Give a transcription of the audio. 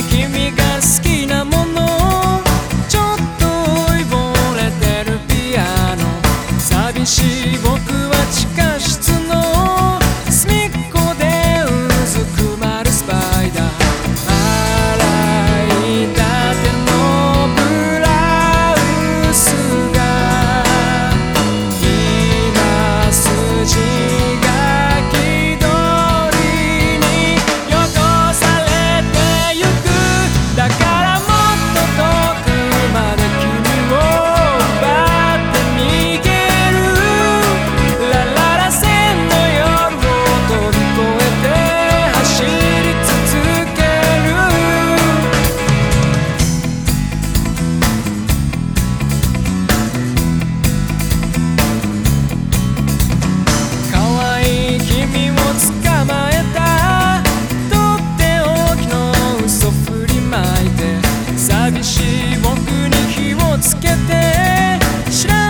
君が寂しい僕に火をつけて知ら